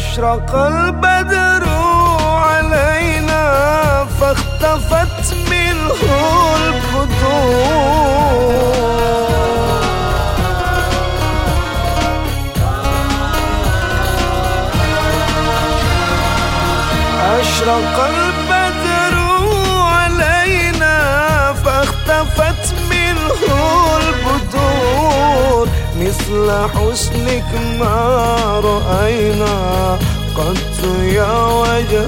أشرق البدر علينا فاختفت منه البدور أشرق البدر علينا فاختفت منه البدور. مثل حسنك ما رأينا. قد يا وجه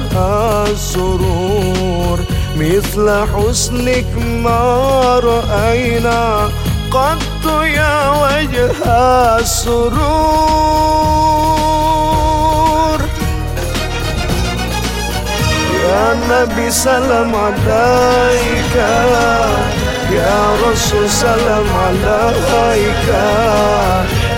السرور مثل حسنك ما رأينا. قد يا وجه السرور. يا نبي سلام عليك. يا رسول سلام عليك.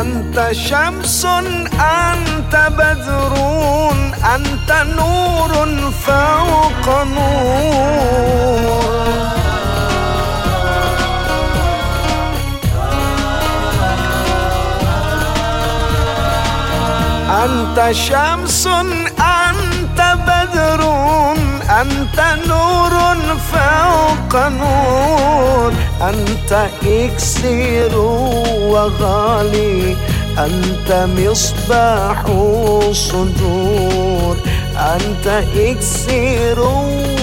أنت شمس أنت بدر أنت نور فوق نور. أنت شمس أنت بدر أنت نور فوق نور. أنت إكسير وغالي أنت مصباح الصدور أنت إكسير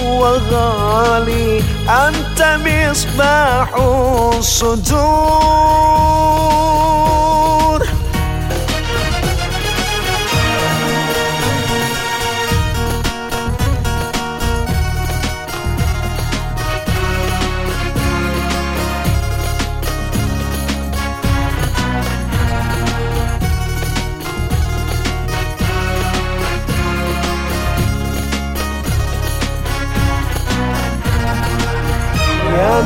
وغالي أنت مصباح الصدور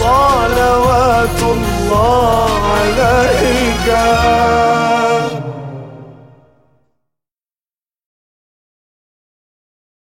صلوات الله عليك.